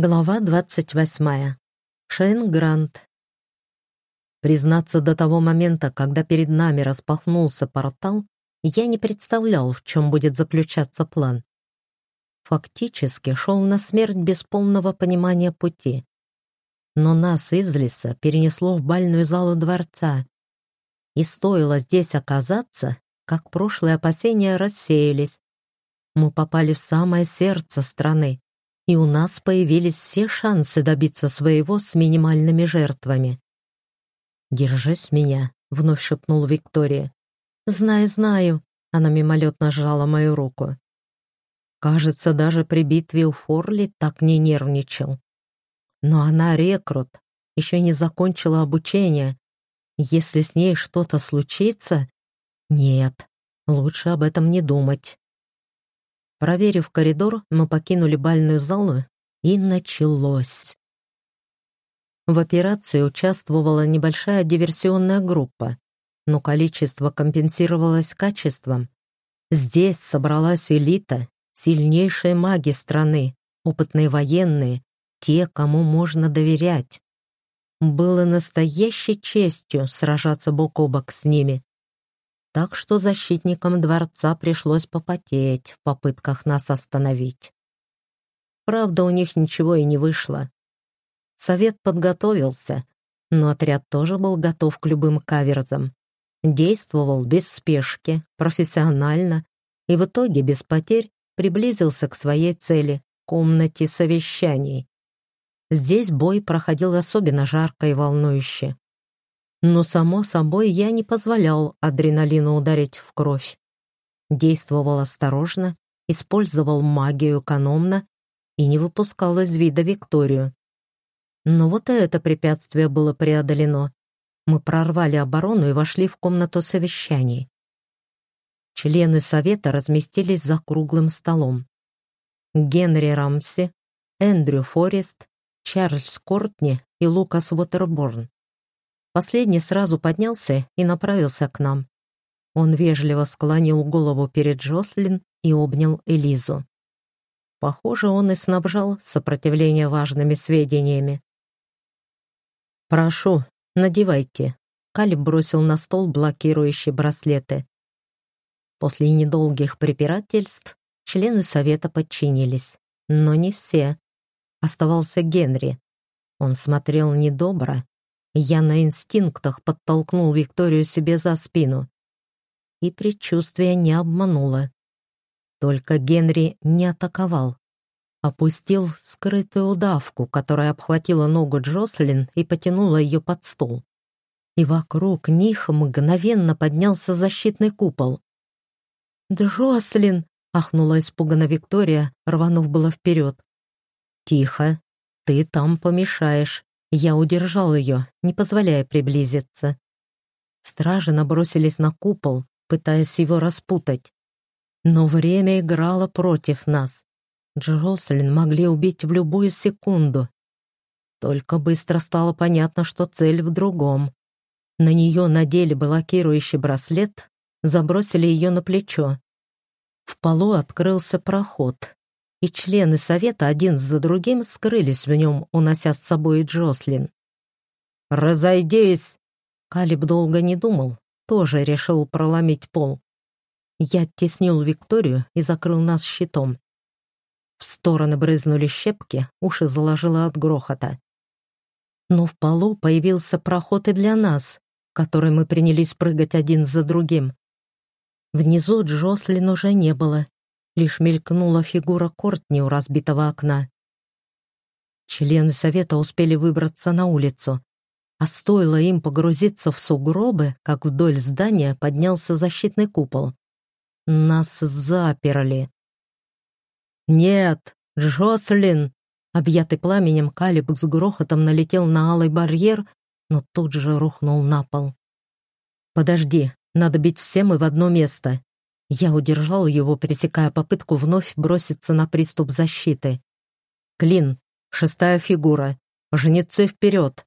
Глава двадцать восьмая. Шейн Грант. Признаться, до того момента, когда перед нами распахнулся портал, я не представлял, в чем будет заключаться план. Фактически шел на смерть без полного понимания пути. Но нас из леса перенесло в бальную залу дворца. И стоило здесь оказаться, как прошлые опасения рассеялись. Мы попали в самое сердце страны и у нас появились все шансы добиться своего с минимальными жертвами. «Держись меня», — вновь шепнул Виктория. «Знаю, знаю», — она мимолетно сжала мою руку. Кажется, даже при битве у Форли так не нервничал. Но она рекрут, еще не закончила обучение. Если с ней что-то случится... Нет, лучше об этом не думать. Проверив коридор, мы покинули бальную залу, и началось. В операции участвовала небольшая диверсионная группа, но количество компенсировалось качеством. Здесь собралась элита, сильнейшие маги страны, опытные военные, те, кому можно доверять. Было настоящей честью сражаться бок о бок с ними так что защитникам дворца пришлось попотеть в попытках нас остановить. Правда, у них ничего и не вышло. Совет подготовился, но отряд тоже был готов к любым каверзам. Действовал без спешки, профессионально и в итоге без потерь приблизился к своей цели — комнате совещаний. Здесь бой проходил особенно жарко и волнующе. Но, само собой, я не позволял адреналину ударить в кровь. Действовал осторожно, использовал магию экономно и не выпускал из вида Викторию. Но вот и это препятствие было преодолено. Мы прорвали оборону и вошли в комнату совещаний. Члены совета разместились за круглым столом. Генри Рамси, Эндрю Форест, Чарльз Кортни и Лукас Уотерборн. Последний сразу поднялся и направился к нам. Он вежливо склонил голову перед Джослин и обнял Элизу. Похоже, он и снабжал сопротивление важными сведениями. «Прошу, надевайте», — Калиб бросил на стол блокирующие браслеты. После недолгих препирательств члены совета подчинились, но не все. Оставался Генри. Он смотрел недобро, я на инстинктах подтолкнул Викторию себе за спину. И предчувствие не обмануло. Только Генри не атаковал. Опустил скрытую удавку, которая обхватила ногу Джослин и потянула ее под стол. И вокруг них мгновенно поднялся защитный купол. «Джослин!» — ахнула испуганно Виктория, рванув было вперед. «Тихо, ты там помешаешь», я удержал ее, не позволяя приблизиться. Стражи набросились на купол, пытаясь его распутать. Но время играло против нас. Джослин могли убить в любую секунду. Только быстро стало понятно, что цель в другом. На нее надели блокирующий браслет, забросили ее на плечо. В полу открылся проход, и члены совета один за другим скрылись в нем, унося с собой Джослин. «Разойдись!» Калиб долго не думал, тоже решил проломить пол. Я оттеснил Викторию и закрыл нас щитом. В стороны брызнули щепки, уши заложило от грохота. Но в полу появился проход и для нас, который мы принялись прыгать один за другим. Внизу Джослин уже не было, Лишь мелькнула фигура Кортни у разбитого окна. Члены совета успели выбраться на улицу, а стоило им погрузиться в сугробы, как вдоль здания поднялся защитный купол. Нас заперли. «Нет, Джослин!» Объятый пламенем, Калиб с грохотом налетел на алый барьер, но тут же рухнул на пол. «Подожди, надо бить всем и в одно место. Я удержал его, пресекая попытку вновь броситься на приступ защиты. «Клин! Шестая фигура! Жнецы вперед!»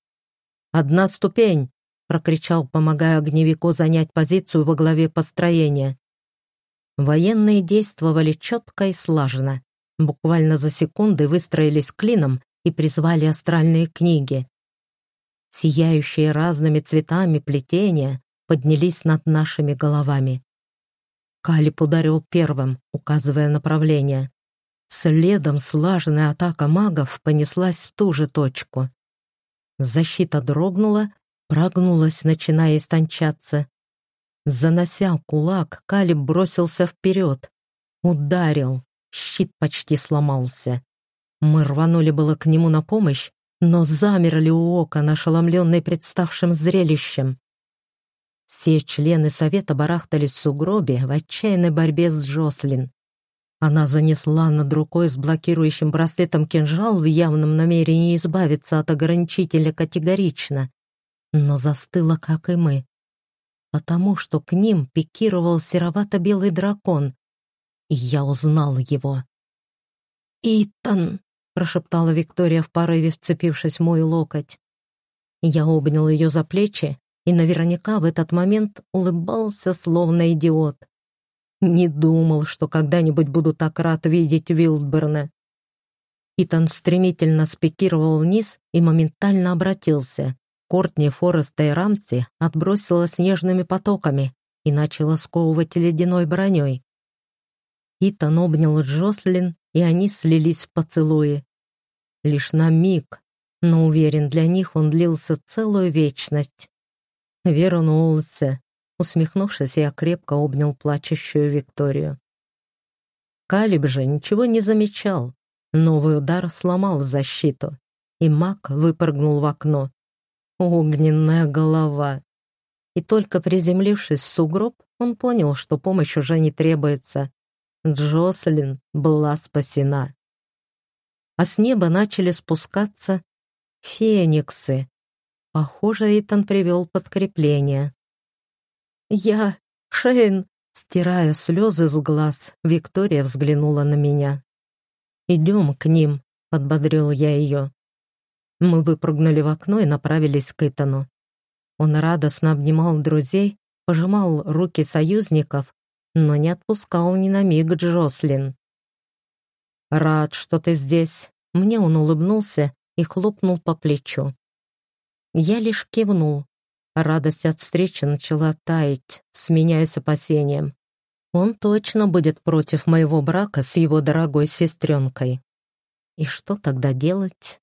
«Одна ступень!» — прокричал, помогая огневику занять позицию во главе построения. Военные действовали четко и слаженно. Буквально за секунды выстроились клином и призвали астральные книги. Сияющие разными цветами плетения поднялись над нашими головами. Калип ударил первым, указывая направление. Следом слаженная атака магов понеслась в ту же точку. Защита дрогнула, прогнулась, начиная истончаться. Занося кулак, Калиб бросился вперед. Ударил. Щит почти сломался. Мы рванули было к нему на помощь, но замерли у окон, ошеломленные представшим зрелищем. Все члены совета барахтались в сугробе в отчаянной борьбе с Джослин. Она занесла над рукой с блокирующим браслетом кинжал в явном намерении избавиться от ограничителя категорично, но застыла, как и мы, потому что к ним пикировал серовато-белый дракон, и я узнал его. «Итан!» — прошептала Виктория в порыве, вцепившись в мой локоть. Я обнял ее за плечи и наверняка в этот момент улыбался, словно идиот. Не думал, что когда-нибудь буду так рад видеть Вилдберна. Итан стремительно спикировал вниз и моментально обратился. Кортни, Фореста и Рамси отбросила снежными потоками и начала сковывать ледяной броней. Итан обнял Джослин и они слились в поцелуи. Лишь на миг, но уверен, для них он длился целую вечность. Вернулся. Усмехнувшись, я крепко обнял плачущую Викторию. Калиб же ничего не замечал. Новый удар сломал защиту, и маг выпрыгнул в окно. Огненная голова. И только приземлившись в сугроб, он понял, что помощь уже не требуется. Джослин была спасена. А с неба начали спускаться фениксы. Похоже, Эйтан привел подкрепление. «Я... Шейн!» Стирая слезы с глаз, Виктория взглянула на меня. «Идем к ним», — подбодрил я ее. Мы выпрыгнули в окно и направились к Итану. Он радостно обнимал друзей, пожимал руки союзников но не отпускал ни на миг Джослин. «Рад, что ты здесь», — мне он улыбнулся и хлопнул по плечу. Я лишь кивнул. Радость от встречи начала таять, сменяясь опасением. Он точно будет против моего брака с его дорогой сестренкой. И что тогда делать?